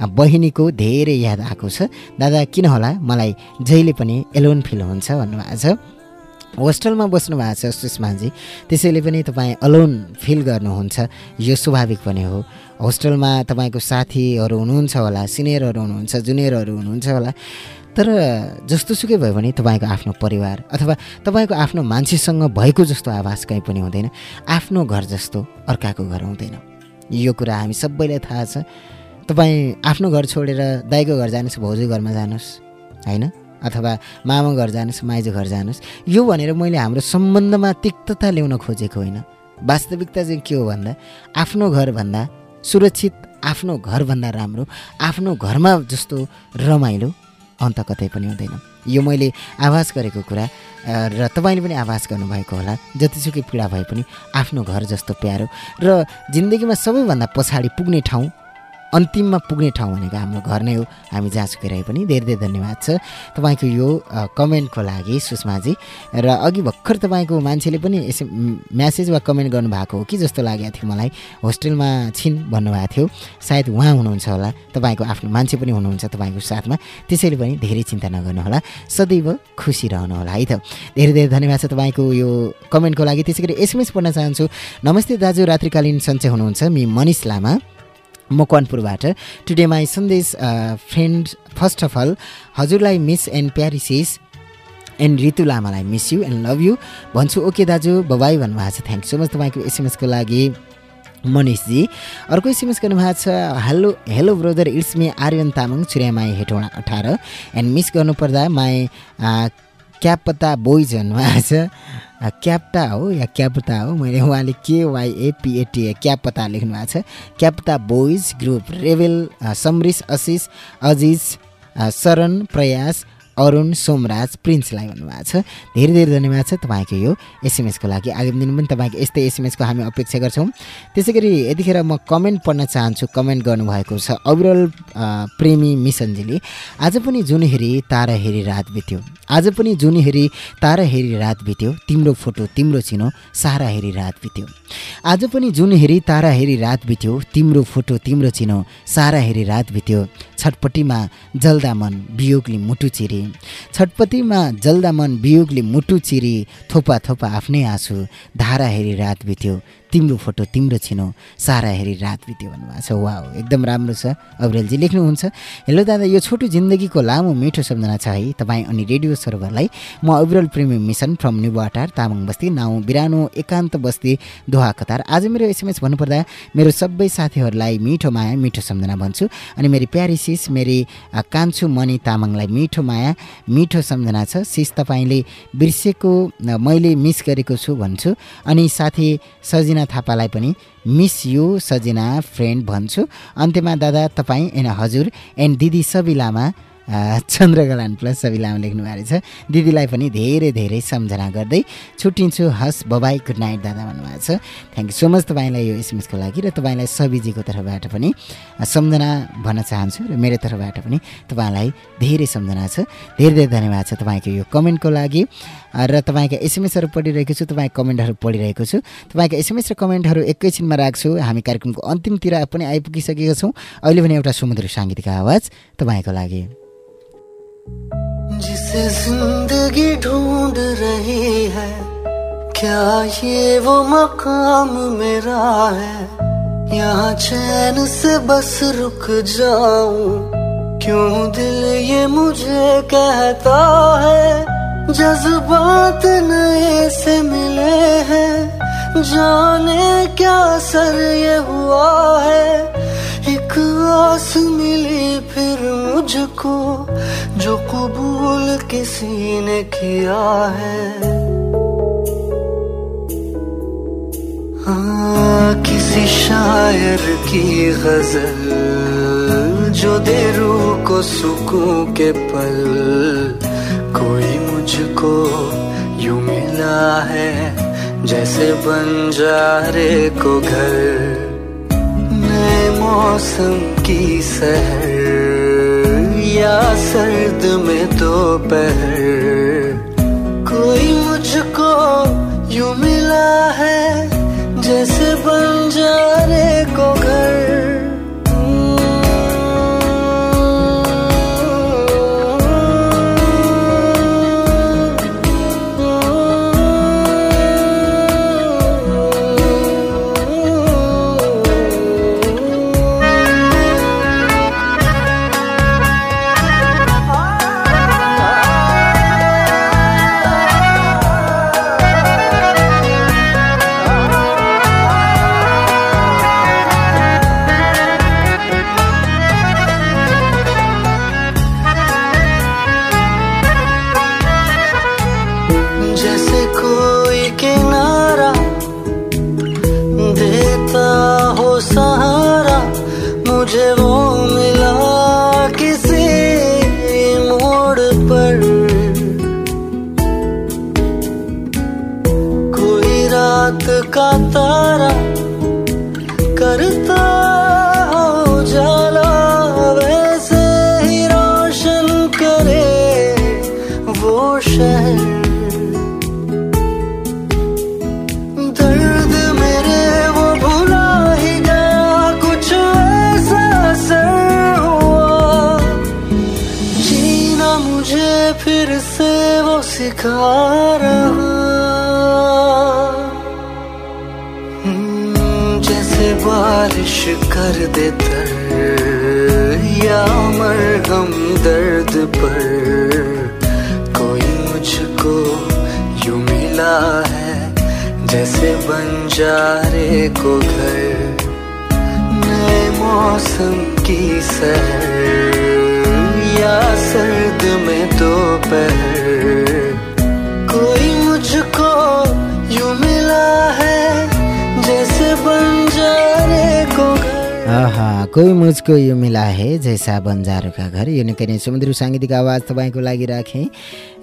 बहिनीको धेरै याद आएको छ। दादा किन होला? मलाई जहिले पनि एलोन फिल हुन्छ भन्नुभएको छ। होस्टेलमा बस्नु भएको छ सुषमाजी त्यसैले पनि तपाईँ अलोन फिल गर्नुहुन्छ। यो स्वाभाविक पनि हो। होस्टेलमा तपाईँको साथीहरू हुनुहुन्छ होला सिनियरहरू हुनुहुन्छ जुनियरहरू हुनुहुन्छ होला। तर जस्तो सुकै भयो भने तपाईँको आफ्नो परिवार अथवा तपाईँको आफ्नो मान्छेसँग भएको जस्तो आवाज कहीँ पनि हुँदैन। आफ्नो घर जस्तो अर्काको घर हुँदैन। यो कुरा हामी सबैलाई थाहा छ। तपाईँ आफ्नो घर छोडेर दाइको घर जानुहोस् भाउजू घरमा जानुहोस् होइन? अथवा मामा घर जानुहोस् माइजू घर जानुहोस्। यो भनेर मैले हाम्रो सम्बन्धमा तिक्तता ल्याउन खोजेको होइन। वास्तविकता चाहिँ के हो भन्दा आफ्नो घरभन्दा सुरक्षित आफ्नो घरभन्दा राम्रो आफ्नो घरमा जस्तो रमाइलो अन्त कतै पनि हुँदैन। यो मैले आभास गरेको कुरा र तपाईँले पनि आभास गर्नुभएको होला जतिसुकै पीडा भए पनि आफ्नो घर जस्तो प्यारो र जिन्दगीमा सबैभन्दा पछाडि पुग्ने ठाउँ अन्तिममा पुग्ने ठाउँ भनेको हाम्रो घर नै हो। हामी जहाँसुकै रहे पनि धेरै धेरै धन्यवाद छ। तपाईँको यो कमेन्टको लागि सुषमाजी र अघि भर्खर तपाईँको मान्छेले पनि यसो म्यासेज वा कमेन्ट गर्नुभएको हो कि जस्तो लागेको थियो मलाई। होस्टेलमा छिन् भन्नुभएको थियो। सायद उहाँ हुनुहुन्छ होला। तपाईँको आफ्नो मान्छे पनि हुनुहुन्छ तपाईँको साथमा। त्यसैले पनि धेरै चिन्ता नगर्नुहोला। सदैव खुसी रहनुहोला है त। धेरै धेरै धन्यवाद छ तपाईँको यो कमेन्टको लागि। त्यसै गरी एसएमएस पढ्न चाहन्छु। नमस्ते दाजु रात्रिकालीन सन्चय हुनुहुन्छ। मि मनिष लामा। मकवानपुरबाट। टुडे माई सन्देश फ्रेन्ड फर्स्ट अफ अल हजुरलाई मिस एन्ड प्यारिसिस एन्ड रितु लामालाई miss you and love you भन्छु ओके दाजु बबाई भन्नुभएको छ। थ्याङ्क सो मच तपाईँको एसएमएसको लागि मनिषजी। अर्को एसएमएस गर्नुभएको छ hello hello brother it's me Aryan Tamang Churiyamai Hetauda अठार एन्ड मिस गर्नुपर्दा माई क्यापता बोइज भन्नुभएको छ। क्याप्टा हो या क्याप्टा हो मैले उहाँले केवाइएपिएटी क्यापता लेख्नु भएको छ। क्याप्टा बोइज ग्रुप रेवेल समरिस आशिष अजिज शरण प्रयास अरुण सोमराज प्रिन्सलाई भन्नुभएको छ। धेरै धेरै धन्यवाद छ तपाईँको यो एसएमएसको लागि। आगामी दिन पनि तपाईँको यस्तै एसएमएसको हामी अपेक्षा गर्छौँ। त्यसै गरी यतिखेर म कमेन्ट पढ्न चाहन्छु कमेन्ट गर्नुभएको छ अविरल प्रेमी मिसनजीले। आज पनि जुन हेरी तारा हेरी रात बित्यो। आज पनि जुन हेरी तारा हेरी रात बित्यो। तिम्रो फोटो तिम्रो चिनो सारा हेरी रात बित्यो। आज पनि जुन हेरी तारा हेरी रात बित्यो। तिम्रो फोटो तिम्रो चिनो सारा हेरी रात बित्यो। छटपट्टिमा जल्दा मन वियोगले मुटु चिरे। छटपट्टिमा जल्दा मन वियोगले मुटु चिरी थोपा थोपा आफ्नै आँसु धारा हेरी रात बित्यो। तिम्रो फोटो तिम्रो छिनो। सारा हेरी रात बित्यो भन्नुभएको छ। वा एकदम राम्रो छ। अब्रेलजी लेख्नुहुन्छ। हेलो दादा यो छोटो जिन्दगीको लामो मिठो सम्झना छ है। तपाईँ अनि रेडियो सर्भरलाई म अब्रेल प्रेमी मिसन फ्रम निवाटार तामाङ बस्ती नाउँ बिरानो एकान्त बस्ती दोहा कतार। आज मेरो एसएमएस भन्नुपर्दा मेरो सबै साथीहरूलाई मिठो माया मिठो सम्झना भन्छु। अनि मेरो प्यारी सिस मेरी कान्छु मणि तामाङलाई मिठो माया मिठो सम्झना छ। सिस तपाईँले बिर्सेको मैले मिस गरेको छु भन्छु। अनि साथी सजिना थापालाई पनि मिस यु सजिना फ्रेन्ड भन्छु। अन्त्यमा दादा तपाईँ एन हजुर एन्ड दिदी सबिलामा चन्द्रगलान प्लस सबै लामो लेख्नु भएको छ। दिदीलाई पनि धेरै धेरै सम्झना गर्दै छुट्टिन्छु। हस् बबाई गुड नाइट दादा भन्नुभएको छ। थ्याङ्क यू सो मच तपाईँलाई यो एसएमएसको लागि र तपाईँलाई सबिजीको तर्फबाट पनि सम्झना भन्न चाहन्छु र मेरो तर्फबाट पनि तपाईँलाई धेरै सम्झना छ। धेरै धेरै धन्यवाद छ तपाईँको यो कमेन्टको लागि। र तपाईँका एसएमएसहरू पढिरहेको छु तपाईँ कमेन्टहरू पढिरहेको छु। तपाईँका एसएमएस र कमेन्टहरू एकैछिनमा राख्छु। हामी कार्यक्रमको अन्तिमतिर पनि आइपुगिसकेका छौँ। अहिले पनि एउटा समुद्र साङ्गीतिक आवाज़ तपाईँको लागि। रही क्या ये वो मकाम मेरा है? यहाँ चैन से बस रुक जाऊँ, क्यों दिल ये मुझे कहता है? जज्बात नए से मिले हैं। जाने क्या सर ये हुआ है। एक आस मिली फिर मुझको, जो कबूल किसी ने किया है। हाँ किसी शायर की गज़ल, जो दे को सुकून के पल। मुझको यू मिला है, जैसे बंजारे को घर। नए मौसम की सहर या सर्द में दोपहर। कोई मुझको यू मिला है, जैसे बंजारे को घर। जैसे बंजारे को घर, नए मौसम की सहर या सर्द में दोपहर। कोई मुझको यू मिला है, जैसे बंजारे को घर। आहा कोही मुझको यो मिला है जैसा बन्जारोका घर यो निकै नै समुद्र साङ्गीतिक आवाज तपाईँको लागि राखेँ।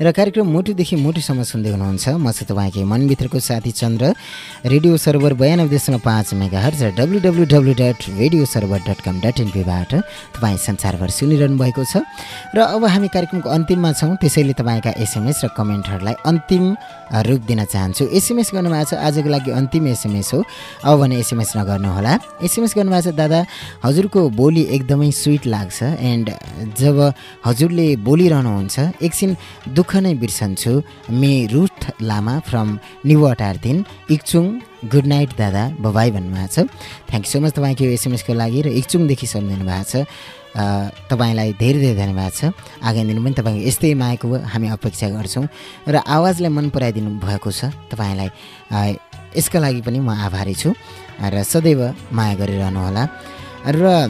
र कार्यक्रम मुटुदेखि मुटुसम्म सुन्दै हुनुहुन्छ। म चाहिँ तपाईँकै मनभित्रको साथी चन्द्र। रेडियो सर्भर बयानब्बे दशमलव पाँच megahertz W W W dot radio server dot com dot एनपीबाट तपाईँ संसारभर सुनिरहनु भएको छ। र अब हामी कार्यक्रमको अन्तिममा छौँ। त्यसैले तपाईँका एसएमएस र कमेन्टहरूलाई अन्तिम रूप दिन चाहन्छु। एसएमएस गर्नुभएको छ आजको लागि अन्तिम एसएमएस हो। अब भने एसएमएस नगर्नुहोला। एसएमएस गर्नुभएको छ दादा हजुरको बोली एकदमै स्विट लाग्छ एन्ड जब हजुरले बोलिरहनुहुन्छ एकछिन दुःख नै बिर्सन्छु मे रुथ लामा फ्रम निवटारदिन इक्चुङ। गुड नाइट दादा। बबाई भन्नुभएको छ। थ्याङ्क यू सो मच तपाईँको एसएमएसको लागि र इक्चुङदेखि सम्झिनु भएको छ। तपाईँलाई धेरै धेरै धन्यवाद छ। आगामी दिन पनि तपाईँको यस्तै मायाको हामी अपेक्षा गर्छौँ र आवाजलाई मन पराइदिनु भएको छ। तपाईँलाई यसका लागि पनि म आभारी छु। र सदैव माया गरिरहनुहोला। र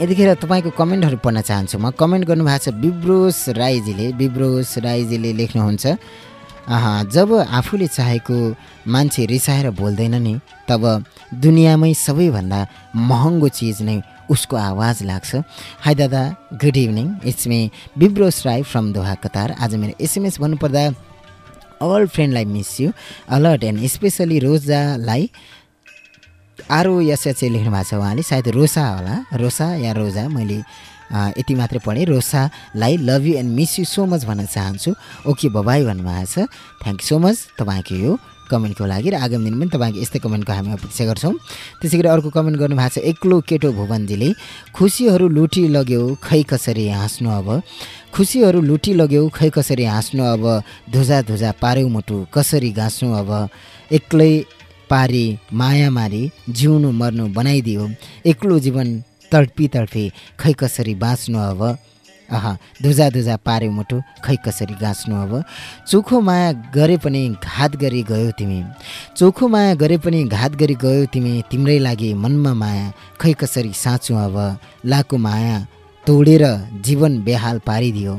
यतिखेर तपाईँको कमेन्टहरू पढ्न चाहन्छु। म कमेन्ट गर्नुभएको छ विब्रोस राईजीले विब्रोस राईजीले लेख्नुहुन्छ जब आफूले चाहेको मान्छे रिसाएर बोल्दैन नि तब दुनियाँमै सबैभन्दा महँगो चिज नै उसको आवाज लाग्छ। हाई दादा good evening it's me Bibros Rai from Doha Qatar. आज मेरो एसएमएस भन्नुपर्दा all फ्रेन्डलाई miss you a lot and especially रोजालाई R O S H A लेख्नु भएको छ उहाँले। सायद रोसा होला। रोसा या रोजा? मैले यति मात्रै पढेँ। रोसालाई love you and miss you so much भन्न चाहन्छु। ओके बबाई भन्नुभएको छ। थ्याङ्क यू सो मच तपाईँको यो कमेन्टको लागि र आगामी दिन पनि तपाईँको यस्तै कमेन्टको हामी अपेक्षा गर्छौँ। त्यसै गरी अर्को कमेन्ट गर्नुभएको छ एक्लो केटो भुवनजीले खुसीहरू लुटी लग्यो खै कसरी हाँस्नु अब? खुसीहरू लुटी लग्यो खै कसरी हाँस्नु अब? धुजा धुजा पार्यौ मुटु कसरी गाँच्नु अब? एक्लै पारी माया मारी जिउनु मर्नु बनाइदियो। एक्लो जीवन तडपी तडपी खै कसरी बाँच्नु अब? अह धुजा धुजा पार्यो मुटु खै कसरी गाँच्नु अब? चोखो माया गरे पनि घात गरी गयो तिमी। चोखो माया गरे पनि घात गरी गयो तिमी तिम्रै लागि मनमा माया खै कसरी साँचु अब? लाको माया तोडेर जीवन बेहाल पारिदियो।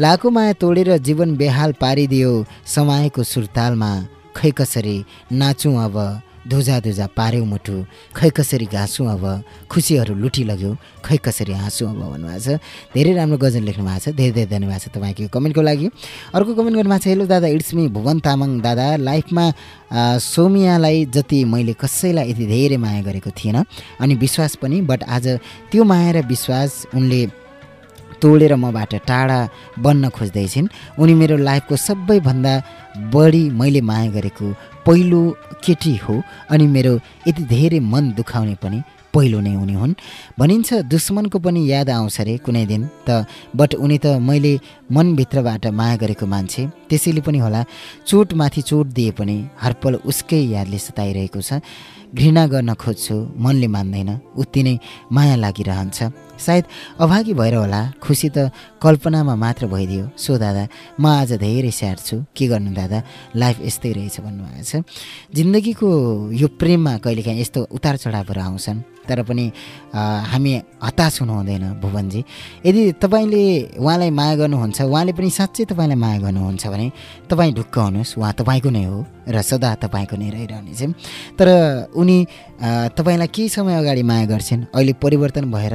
लाको माया तोडेर जीवन बेहाल पारिदियो समयको सुरतालमा। खै कसरी नाचौँ अब धुजा धुजा पार्यौ मुटु खै कसरी घाँसौँ अब खुसीहरू लुटी लग्यो खै कसरी हाँसौँ अब भन्नुभएको छ। धेरै राम्रो गजल लेख्नु भएको छ। धेरै धेरै धन्यवाद छ तपाईँको कमेन्टको लागि। अर्को कमेन्ट गर्नुभएको छ हेलो दादा इट्स मी भुवन तामाङ दादा। लाइफमा सोमियालाई जति मैले कसैलाई यति धेरै माया गरेको थिएन अनि विश्वास पनि बट आज त्यो माया र विश्वास उनले तोडेर मबाट टाढा बन्न खोज्दैछिन्। उनी मेरो लाइफको सबैभन्दा बढी मैले माया गरेको पहिलो केटी हो अनि मेरो यति धेरै मन दुखाउने पनि पहिलो नै उनी हुन्। भनिन्छ दुश्मनको पनि याद आउँछ अरे कुनै दिन। त बट उनी त मैले मनभित्रबाट माया गरेको मान्छे। त्यसैले पनि होला चोटमाथि चोट दिए पनि हरपल उसकै यादले सताइरहेको छ। घृणा गर्न खोज्छु मनले मान्दैन। उति नै माया लागिरहन्छ। सायद अभागी भएर होला। खुसी त कल्पनामा मात्र भइदियो। सो दादा म आज धेरै स्याड छु। के गर्नु दादा? लाइफ यस्तै रहेछ भन्नुभएको छ। जिन्दगीको यो प्रेममा कहिलेकाहीँ यस्तो उतार चढावहरू आउँछन्। तर पनि हामी हताश हुनु हुँदैन भुवनजी। यदि तपाईँले उहाँलाई माया गर्नुहुन्छ उहाँले पनि साँच्चै तपाईँलाई माया गर्नुहुन्छ भने तपाईँ ढुक्क हुनुहोस्। उहाँ तपाईँको नै हो र सदा तपाईँको नै रहिरहनेछ। तर उनी तपाईँलाई केही समय अगाडि माया गर्छन्। अहिले परिवर्तन भएर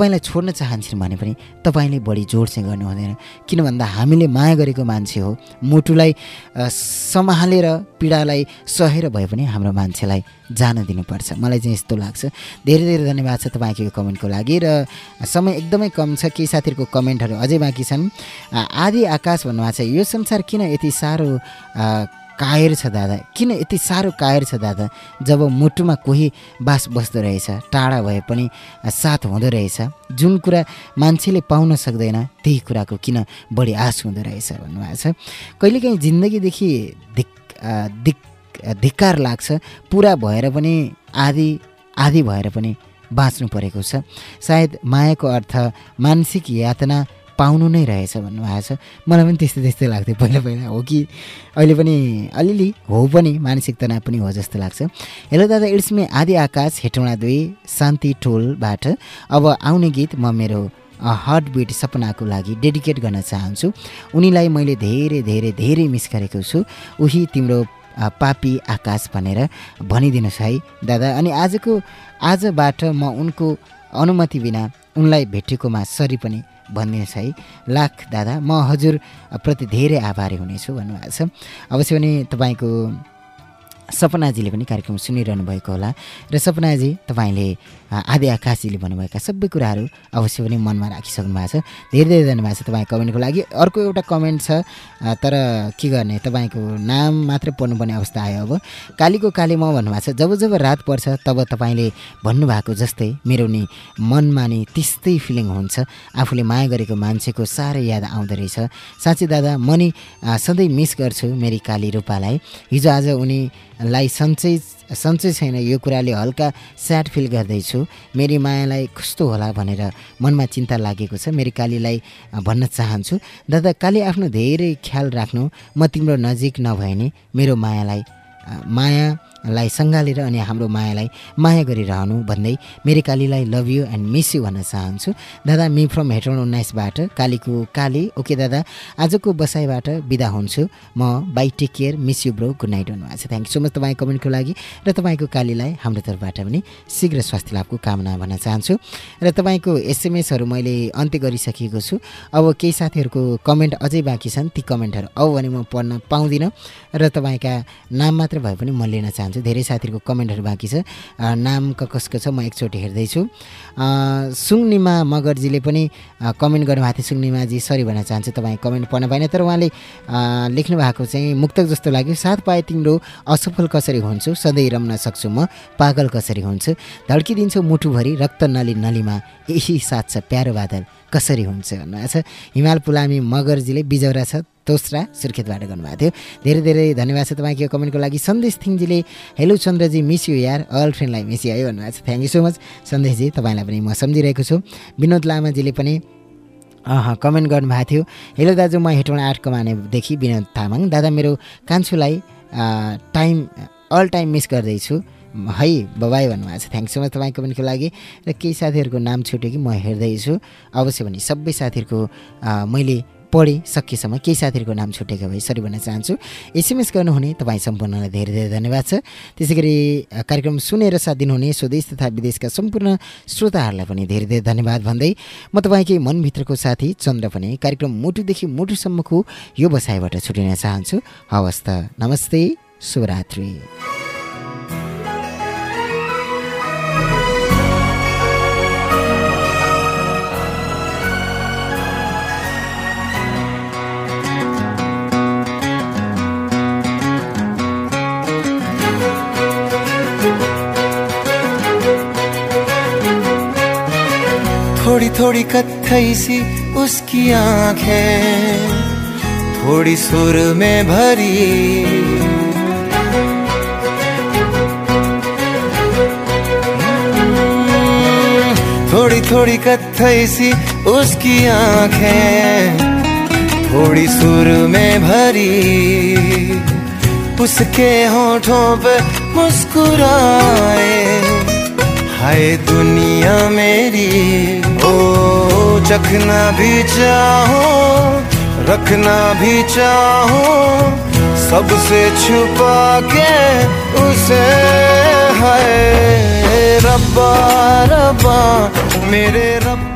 तपाईँलाई छोड्न चाहन्छन् भने पनि तपाईँले बढी जोड चाहिँ गर्नु हुँदैन। किन भन्दा हामीले माया गरेको मान्छे हो। मुटुलाई सम्हालेर पीडालाई सहेर भए पनि हाम्रो मान्छेलाई जान दिनुपर्छ। मलाई चाहिँ यस्तो लाग्छ। धेरै धेरै धन्यवाद छ तपाईँको कमेन्टको लागि र समय एकदमै कम छ। केही साथीहरूको कमेन्टहरू अझै बाँकी छन्। आदि आकाश भन्नुभएको छ यो संसार किन यति साह्रो कायर छ दादा। किन यति साह्रो कायर छ दादा? जब मुटुमा कोही बास बस्दो रहेछ टाढा भए पनि साथ हुँदो रहेछ जुन कुरा मान्छेले पाउन सक्दैन त्यही कुराको किन बढी आश हुँदो रहेछ भन्नुभएको छ। कहिलेकाहीँ जिन्दगीदेखि धिक दिक धिक्कार लाग्छ पुरा भएर पनि आधी आधी भएर पनि बाँच्नु परेको छ। सायद मायाको अर्थ मानसिक यातना पाउनु नै रहेछ भन्नुभएको छ। मलाई पनि त्यस्तै त्यस्तै लाग्थ्यो पहिला पहिला। हो कि? अहिले पनि अलिअलि हो पनि मानसिक तनाव पनि हो जस्तो लाग्छ। हेलो दादा इट्स मी आदि आकाश हेटौँडा दुई शान्ति टोलबाट। अब आउने गीत म मेरो हार्ट बिट सपनाको लागि डेडिकेट गर्न चाहन्छु। उनीलाई मैले धेरै धेरै धेरै मिस गरेको छु। उही तिम्रो पापी आकाश भनेर भनिदिनुहोस् है दादा। अनि आजको आजबाट म उनको अनुमति बिना उनलाई भेटेकोमा सरी पनि भनिदिनुहोस् है। लाख दादा म हजुर प्रति धेरै आभारी हुनेछु भन्नुभएको छ। अवश्य पनि तपाईँको सपनाजीले पनि कार्यक्रम सुनिरहनु भएको होला। र सपनाजी तपाईँले आदि आकाशजीले भन्नुभएका सबै कुराहरू अवश्य पनि मनमा राखिसक्नु भएको छ। धेरै धेरै धन्यवाद छ तपाईँको कमेन्टको लागि। अर्को एउटा कमेन्ट छ तर के गर्ने तपाईँको नाम मात्रै पढ्नुपर्ने अवस्था आयो अब। कालीको काली म भन्नुभएको छ जब जब रात पर्छ तब तपाईँले भन्नुभएको जस्तै मेरो नि मनमा नि त्यस्तै फिलिङ हुन्छ। आफूले माया गरेको मान्छेको साह्रै याद आउँदो रहेछ। साँच्चै दादा म नि सधैँ मिस गर्छु मेरी काली रूपालाई। हिजो आज उनीलाई सन्चै सन्चै छैन यो कुराले हल्का स्याड फिल गर्दैछु। मेरी मायालाई कस्तो होला भनेर मनमा चिन्ता लागेको छ। मेरी कालीलाई भन्न चाहन्छु। दादा काली आफ्नो धेरै ख्याल राख्नु म तिम्रो नजिक नभए नि मेरो मायालाई मायालाई सङ्घालेर अनि हाम्रो मायालाई माया गरिरहनु भन्दै मेरो कालीलाई love you and miss you भन्न चाहन्छु। दादा मी फ्रम हेटौँ उन्नाइसबाट कालीको काली। ओके दादा आजको बसाइबाट बिदा हुन्छु। म bye take care miss you bro good night भन्नुभएको छ। थ्याङ्क यू सो मच तपाईँ कमेन्टको लागि र तपाईँको कालीलाई हाम्रो तर्फबाट पनि शीघ्र स्वास्थ्य लाभको कामना भन्न चाहन्छु। र तपाईँको एसएमएसहरू मैले अन्त्य गरिसकेको छु। अब केही साथीहरूको कमेन्ट अझै बाँकी छन् ती कमेन्टहरू अब भने म पढ्न पाउँदिनँ। र तपाईँका नाम मात्र भए पनि म लिन चाहन्छु। धेरै साथीहरूको कमेन्टहरू बाँकी छ। नाम क कसको छ म एकचोटि हेर्दैछु। सुङनिमा मगरजीले पनि कमेन्ट गर्नुभएको थियो। सुङनिमाजी सरी भन्न चाहन्छु तपाईँ कमेन्ट पढ्न पाएन तर उहाँले लेख्नु भएको चाहिँ मुक्तक जस्तो लाग्यो। साथ पाए तिम्रो असफल कसरी हुन्छु? सधैँ रम्न सक्छु म पागल कसरी हुन्छु? धड्किदिन्छु मुटुभरि रक्त नली नलीमा। यही साथ छ प्यारो बादल कसरी हुन्छ? भन्नुभएको छ। हिमाल पुलामी मगरजीले बिजौरा छ। तोस्रा सुर्खेतबाट गर्नुभएको थियो। धेरै धेरै धन्यवाद छ तपाईँको कमेन्टको लागि। सन्देश थिङजीले हेलो चन्द्रजी मिस यु यार। अल फ्रेन्डलाई मिस यु है भन्नुभएको छ। थ्याङ्क यू सो मच सन्देशजी तपाईँलाई पनि म सम्झिरहेको छु। विनोद लामाजीले पनि अह कमेन्ट गर्नुभएको थियो। हेलो दाजु म हेटौँडा आठ कमानेदेखि विनोद तामाङ। दादा मेरो कान्छुलाई टाइम अल टाइम मिस गर्दैछु। है बबाई भन्नुभएको छ। थ्याङ्क सो मच तपाईँ कमेन्टको लागि। र केही साथीहरूको नाम छुट्यो कि म हेर्दैछु। अवश्य भने सबै साथीहरूको मैले पढेँ सकेसम्म केही साथीहरूको नाम छुटेको भए सरी भन्न चाहन्छु। एसएमएस गर्नुहुने तपाईँ सम्पूर्णलाई धेरै धेरै धन्यवाद छ। त्यसै गरी कार्यक्रम सुनेर साथ दिनुहुने स्वदेश तथा विदेशका सम्पूर्ण श्रोताहरूलाई पनि धेरै धेरै धन्यवाद भन्दै म तपाईँकै मनभित्रको साथी चन्द्र पनि कार्यक्रम मुटुदेखि मुटुसम्मको यो बसाइबाट छुटिन चाहन्छु। हवस् त नमस्ते शुभरात्रि। थोड़ी कत्थई सी उसकी आँखें, थोड़ी सुर में भरी। थोड़ी थोड़ी कत्थई सी उसकी आँखें, थोड़ी सुर में भरी। उसके होठों पे मुस्कुराए, हाय दुनिया मेरी। चखना भी चाहो, रखना भी चाहो, सबसे छुपा के उसे है। रब्बा रब्बा, मेरे रब्बा